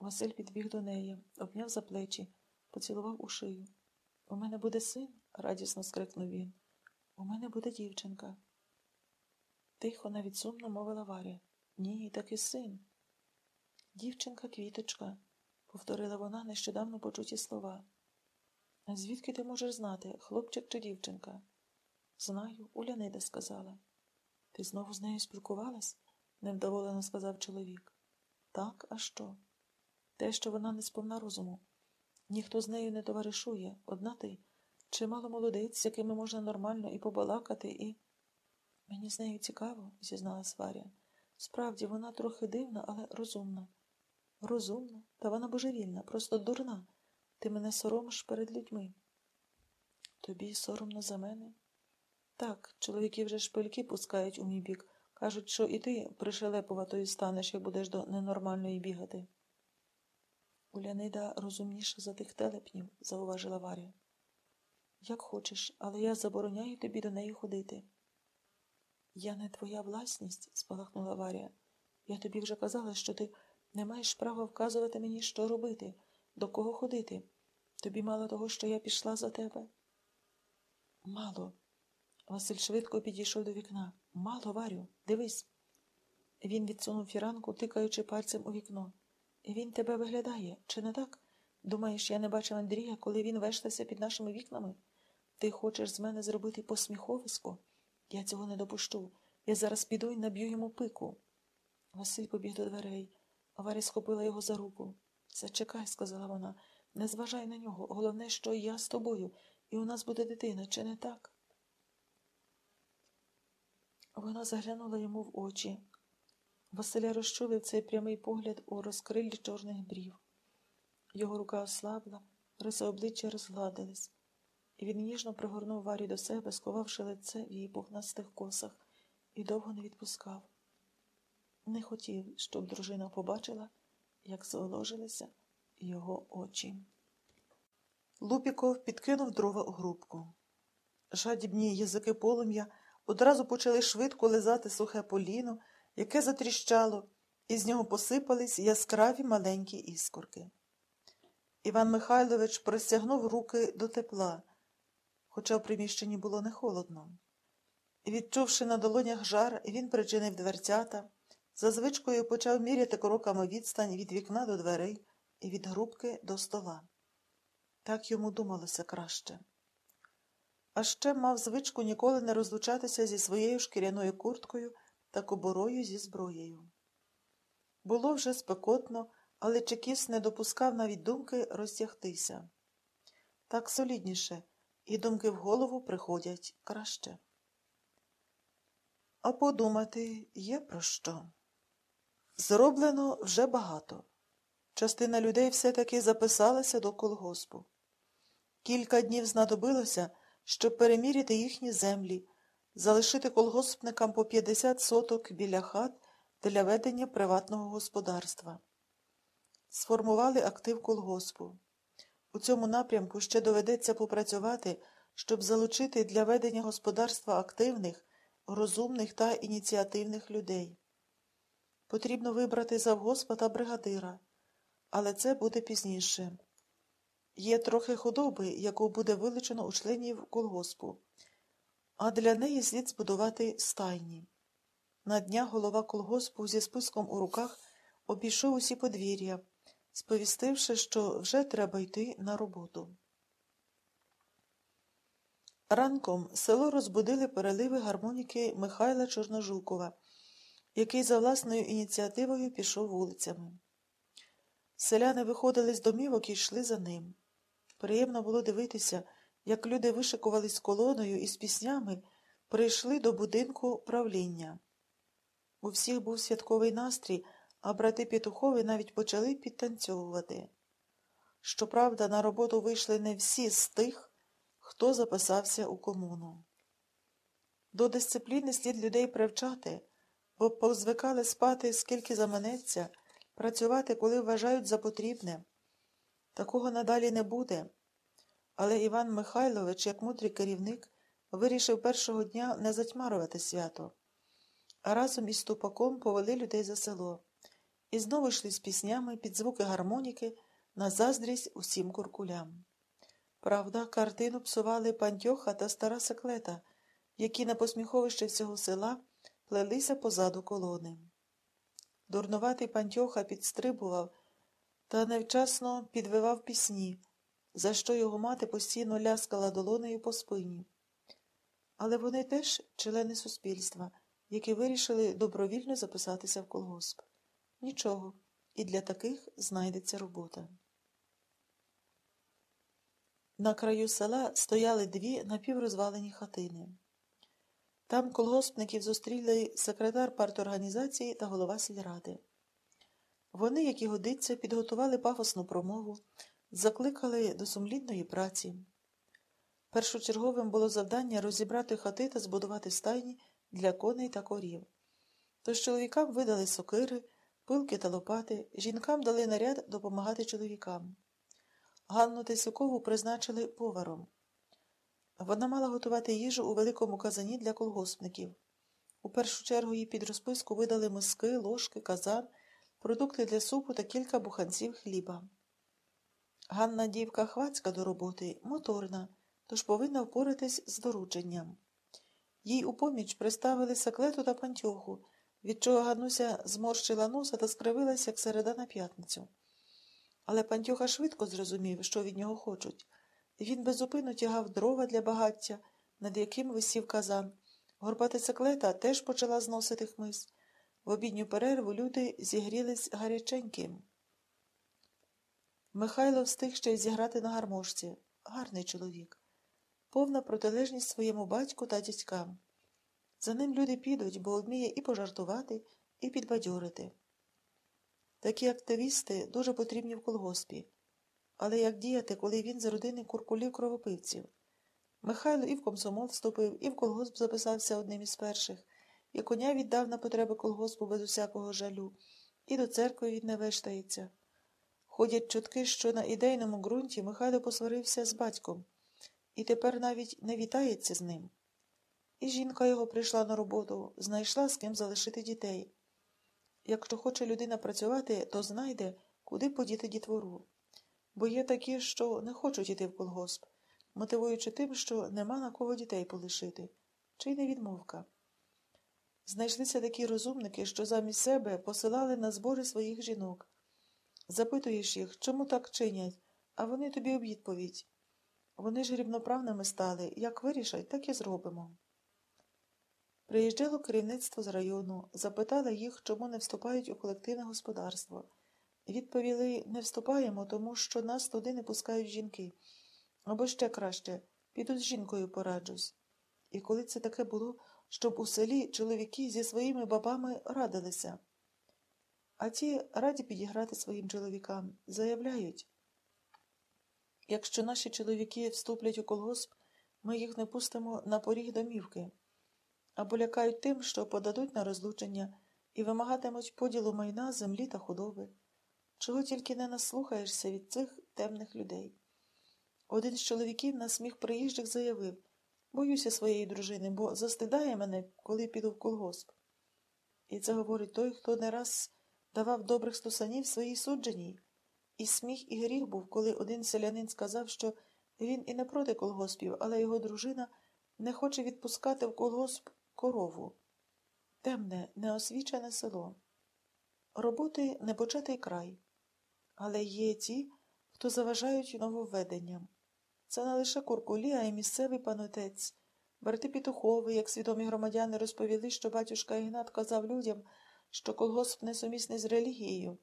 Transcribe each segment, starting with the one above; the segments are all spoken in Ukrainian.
Василь підбіг до неї, обняв за плечі, поцілував у шию. У мене буде син, радісно скрикнув він. У мене буде дівчинка. Тихо, навіть сумно мовила Варя. Ні, таки син. Дівчинка квіточка, повторила вона нещодавно почуті слова. А звідки ти можеш знати, хлопчик чи дівчинка? Знаю, Улянида сказала. Ти знову з нею спілкувалась? невдоволено сказав чоловік. Так, а що? Те, що вона не сповна розуму. Ніхто з нею не товаришує, одна ти. Чимало молодець, з якими можна нормально і побалакати, і. Мені з нею цікаво, зізналась Варя. Справді, вона трохи дивна, але розумна. Розумна, та вона божевільна, просто дурна. Ти мене соромиш перед людьми. Тобі соромно за мене? Так, чоловіки вже шпильки пускають у мій бік. Кажуть, що і ти пришелепуватою станеш, як будеш до ненормальної бігати. Улянида розумніша за тих телепнів, зауважила Варя. Як хочеш, але я забороняю тобі до неї ходити. Я не твоя власність, спалахнула Варя. Я тобі вже казала, що ти не маєш права вказувати мені, що робити, до кого ходити. Тобі мало того, що я пішла за тебе? Мало. Василь швидко підійшов до вікна. Мало, Варю, дивись. Він відсунув фіранку, тикаючи пальцем у вікно. Він тебе виглядає, чи не так? Думаєш, я не бачив Андрія, коли він вештався під нашими вікнами? Ти хочеш з мене зробити посміховисько? Я цього не допущу. Я зараз піду і наб'ю йому пику. Василь побіг до дверей. Варя схопила його за руку. Зачекай, сказала вона, не зважай на нього. Головне, що я з тобою, і у нас буде дитина, чи не так? Вона заглянула йому в очі. Василя розчулив цей прямий погляд у розкриллі чорних брів. Його рука ослабла, риси обличчя розгладились, і він ніжно пригорнув Варю до себе, сховавши лице в її пухнастих косах, і довго не відпускав. Не хотів, щоб дружина побачила, як зволожилися його очі. Лупіков підкинув дрова у грубку. Жадібні язики полум'я одразу почали швидко лизати сухе поліно, яке затріщало, і з нього посипались яскраві маленькі іскорки. Іван Михайлович простягнув руки до тепла, хоча в приміщенні було не холодно. Відчувши на долонях жар, він причинив дверцята, за звичкою почав міряти кроками відстань від вікна до дверей і від грубки до стола. Так йому думалося краще. А ще мав звичку ніколи не розлучатися зі своєю шкіряною курткою та кобурою зі зброєю. Було вже спекотно, але Чекіс не допускав навіть думки розтягтися. Так солідніше, і думки в голову приходять краще. А подумати є про що. Зроблено вже багато. Частина людей все-таки записалася до колгоспу. Кілька днів знадобилося, щоб переміряти їхні землі, залишити колгоспникам по 50 соток біля хат для ведення приватного господарства. Сформували актив колгоспу. У цьому напрямку ще доведеться попрацювати, щоб залучити для ведення господарства активних, розумних та ініціативних людей. Потрібно вибрати завгоспа та бригадира, але це буде пізніше. Є трохи худоби, яку буде вилучено у членів колгоспу, а для неї слід збудувати стайні. На днях голова колгоспу зі списком у руках обійшов усі подвір'я, сповістивши, що вже треба йти на роботу. Ранком село розбудили переливи гармоніки Михайла Чорножукова, який за власною ініціативою пішов вулицями. Селяни виходили з домівок і йшли за ним. Приємно було дивитися, як люди вишикувались колоною і з піснями прийшли до будинку правління. У всіх був святковий настрій, а брати Петухови навіть почали підтанцьовувати. Щоправда, на роботу вийшли не всі з тих, хто записався у комуну. До дисципліни слід людей привчати, бо позвикали спати, скільки заманеться, працювати, коли вважають за потрібне. Такого надалі не буде. Але Іван Михайлович, як мудрий керівник, вирішив першого дня не затьмарувати свято, а разом із тупаком повели людей за село. і знову йшли з піснями під звуки гармоніки на заздрість усім куркулям. Правда, картину псували пантьоха та стара секлета, які на посміховище всього села плелися позаду колони. Дурнуватий пантьоха підстрибував та невчасно підвивав пісні, за що його мати постійно ляскала долонею по спині. Але вони теж члени суспільства, які вирішили добровільно записатися в колгосп. Нічого, і для таких знайдеться робота. На краю села стояли дві напіврозвалені хатини. Там колгоспників зустріли секретар парторганізації та голова сільради. Вони, як і годиться, підготували пафосну промову, закликали до сумлінної праці. Першочерговим було завдання розібрати хати та збудувати стайні для коней та корів. Тож чоловікам видали сокири, пилки та лопати, жінкам дали наряд допомагати чоловікам. Ганну Тесюкову призначили поваром. Вона мала готувати їжу у великому казані для колгоспників. У першу чергу їй під розписку видали миски, ложки, казан, продукти для супу та кілька буханців хліба. Ганна дівка хвацька до роботи, моторна, тож повинна впоратись з дорученням. Їй у поміч приставили секлету та пантьоху, від чого Гануся зморщила носа та скривилася, як середа на п'ятницю. Але пантьоха швидко зрозумів, що від нього хочуть. Він безупину тягав дрова для багаття, над яким висів казан. Горбата секлета теж почала зносити хмиз. В обідню перерву люди зігрілись гаряченьким. Михайло встиг ще й зіграти на гармошці. Гарний чоловік. Повна протилежність своєму батьку та дядькам. За ним люди підуть, бо вміє і пожартувати, і підбадьорити. Такі активісти дуже потрібні в колгоспі. Але як діяти, коли він з родини куркулів кровопивців? Михайло і в комсомол вступив, і в колгосп записався одним із перших, і коня віддав на потреби колгоспу без усякого жалю, і до церкви він не вештається. Ходять чутки, що на ідейному ґрунті Михайло посварився з батьком, і тепер навіть не вітається з ним. І жінка його прийшла на роботу, знайшла з ким залишити дітей. Якщо хоче людина працювати, то знайде, куди подіти дітвору. Бо є такі, що не хочуть іти в колгосп, мотивуючи тим, що нема на кого дітей полишити, чи й не відмовка. Знайшлися такі розумники, що замість себе посилали на збори своїх жінок. Запитуєш їх, чому так чинять, а вони тобі у відповідь. Вони ж рівноправними стали, як вирішать, так і зробимо. Приїжджало керівництво з району, запитали їх, чому не вступають у колективне господарство. Відповіли не вступаємо, тому що нас туди не пускають жінки. Або ще краще, піду з жінкою пораджусь. І коли це таке було, щоб у селі чоловіки зі своїми бабами радилися. А ті раді підіграти своїм чоловікам, заявляють. Якщо наші чоловіки вступлять у колгосп, ми їх не пустимо на поріг домівки, або лякають тим, що подадуть на розлучення і вимагатимуть поділу майна, землі та худоби. Чого тільки не наслухаєшся від цих темних людей. Один з чоловіків на сміх приїжджих заявив боюся своєї дружини, бо застидає мене, коли піду в колгосп. І це говорить той, хто не раз давав добрих стусанів своїй судженій. І сміх, і гріх був, коли один селянин сказав, що він і не проти колгоспів, але його дружина не хоче відпускати в колгосп корову. Темне, неосвічене село. Роботи непочатий край. Але є ті, хто заважають нововведенням. Це не лише куркулі, а й місцевий панотець. Брати Петухови, як свідомі громадяни, розповіли, що батюшка Ігнат казав людям, що колгосп несумісний з релігією.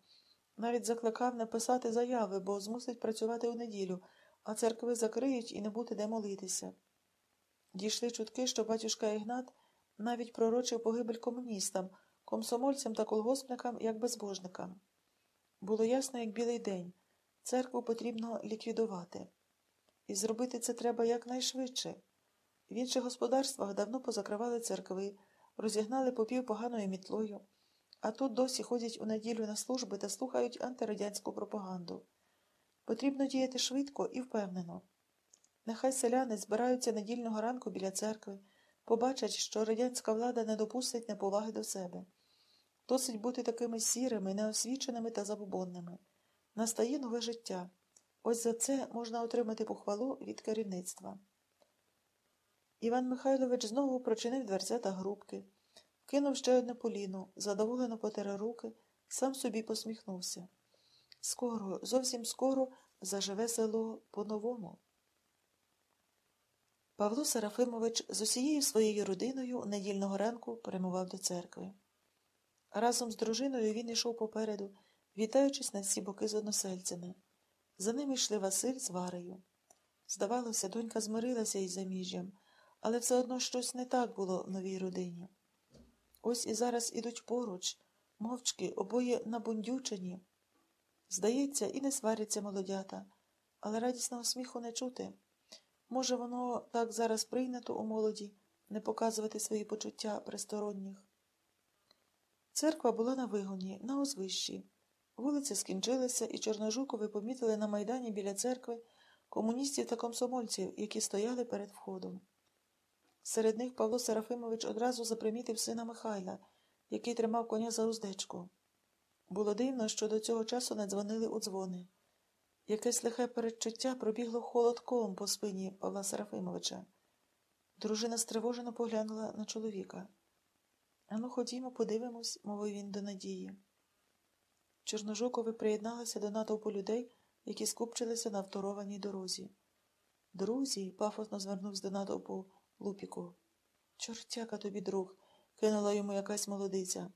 Навіть закликав написати заяви, бо змусить працювати у неділю, а церкви закриють і не буде де молитися. Дійшли чутки, що батюшка Ігнат навіть пророчив погибель комуністам, комсомольцям та колгоспникам як безбожникам. Було ясно, як білий день. Церкву потрібно ліквідувати. І зробити це треба якнайшвидше. В інших господарствах давно позакривали церкви, розігнали попів поганою мітлою, а тут досі ходять у неділю на служби та слухають антирадянську пропаганду. Потрібно діяти швидко і впевнено. Нехай селяни збираються недільного ранку біля церкви, побачать, що радянська влада не допустить неповаги до себе. Досить бути такими сірими, неосвіченими та забобонними. Настає нове життя. Ось за це можна отримати похвалу від керівництва. Іван Михайлович знову прочинив дверцята грубки, кинув ще одне поліно, задоволено потер руки, сам собі посміхнувся. Скоро, зовсім скоро заживе село по-новому. Павло Серафимович з усією своєю родиною недільного ранку прямував до церкви. Разом з дружиною він йшов попереду, вітаючись на всі боки з односельцями. За ними йшли Василь з Варею. Здавалося, донька змирилася із заміжжям, але все одно щось не так було в новій родині. Ось і зараз ідуть поруч, мовчки, обоє набундючені. Здається, і не сваряться молодята, але радісного сміху не чути. Може, воно так зараз прийнято у молоді не показувати свої почуття присторонніх. Церква була на вигоні, на узвищі. Вулиця скінчилася, і Чорножукови помітили на майдані біля церкви комуністів та комсомольців, які стояли перед входом. Серед них Павло Серафимович одразу запримітив сина Михайла, який тримав коня за уздечку. Було дивно, що до цього часу не дзвонили у дзвони. Якесь лихе передчуття пробігло холодком по спині Павла Серафимовича. Дружина стривожено поглянула на чоловіка. Ану, ходімо, подивимось, мовив він до Надії. Чорножукови приєдналися до натовпу людей, які скупчилися на второваній дорозі. Друзі, пафосно звернувся до натовпу Лупіку. Чортяка тобі, друг, кинула йому якась молодиця.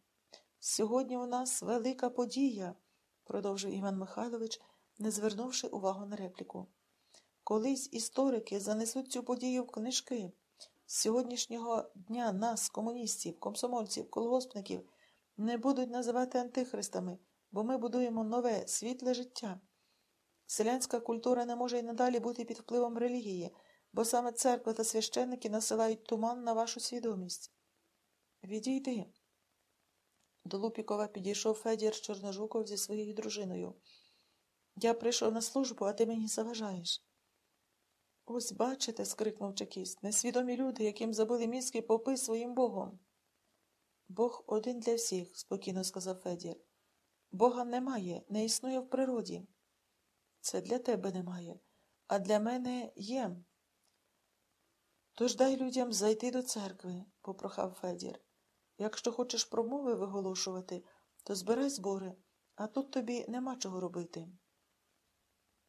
Сьогодні у нас велика подія, продовжив Іван Михайлович, не звернувши увагу на репліку. Колись історики занесуть цю подію в книжки. З сьогоднішнього дня нас, комуністів, комсомольців, колгоспників, не будуть називати антихристами, бо ми будуємо нове, світле життя. Селянська культура не може й надалі бути під впливом релігії, бо саме церква та священники насилають туман на вашу свідомість. Відійди. До Лупікова підійшов Федір Чорножуков зі своєю дружиною. Я прийшов на службу, а ти мені заважаєш. Ось бачите, скрикнув чекіст, несвідомі люди, яким забили мізки попи своїм богом. Бог один для всіх, спокійно сказав Федір. Бога немає, не існує в природі. Це для тебе немає, а для мене є. Тож дай людям зайти до церкви, попрохав Федір. Якщо хочеш промови виголошувати, то збирай збори, а тут тобі нема чого робити.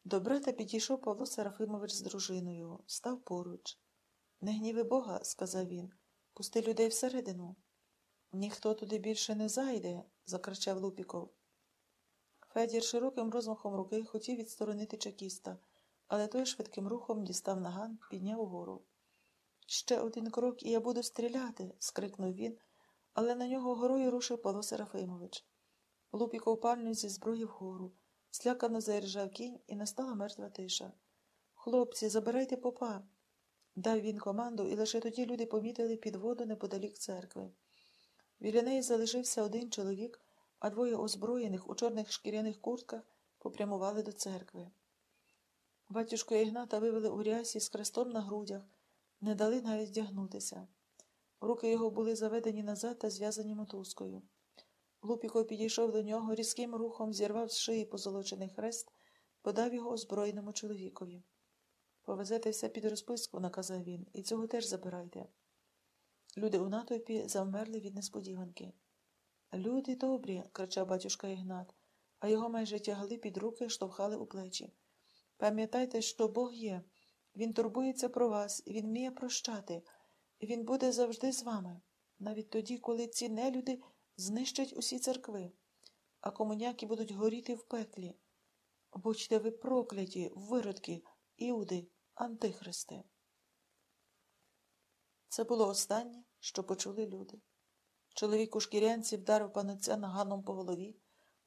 До брата підійшов Павло Серафимович з дружиною, став поруч. Не гніви Бога, сказав він, пусти людей всередину. Ніхто туди більше не зайде, закричав Лупіков. Федір широким розмахом руки хотів відсторонити чекіста, але той швидким рухом дістав наган, підняв угору. Ще один крок, і я буду стріляти, скрикнув він, але на нього горою рушив Павло Серафимович. Лупіков пальнув зі зброї вгору. Слякано заіржав кінь, і настала мертва тиша. Хлопці, забирайте попа. Дав він команду, і лише тоді люди помітили підводу неподалік церкви. Біля неї залишився один чоловік, а двоє озброєних у чорних шкіряних куртках попрямували до церкви. Батюшку Ігната вивели у рясі з хрестом на грудях, не дали навіть вдягнутися. Руки його були заведені назад та зв'язані мотузкою. Лупіко підійшов до нього, різким рухом зірвав з шиї позолочений хрест, подав його озброєному чоловікові. Повезете все під розписку, наказав він, і цього теж забирайте. Люди у натовпі завмерли від несподіванки. Люди добрі, кричав батюшка Ігнат, а його майже тягли під руки, штовхали у плечі. Пам'ятайте, що Бог є. Він турбується про вас, він вміє прощати, він буде завжди з вами, навіть тоді, коли ці нелюди знищать усі церкви, а комуняки будуть горіти в пеклі. Будьте ви прокляті, виродки, іуди, антихристи. Це було останнє, що почули люди. Чоловік у шкірянці вдарив панеця наганом по голові,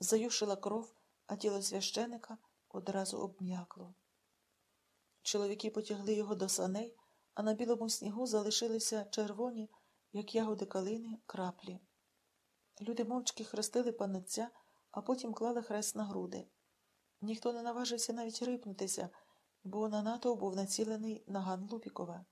заюшила кров, а тіло священика одразу обм'якло. Чоловіки потягли його до саней, а на білому снігу залишилися червоні, як ягоди калини, краплі. Люди мовчки хрестили панеця, а потім клали хрест на груди. Ніхто не наважився навіть рипнутися, бо на НАТО був націлений наган Лупікова.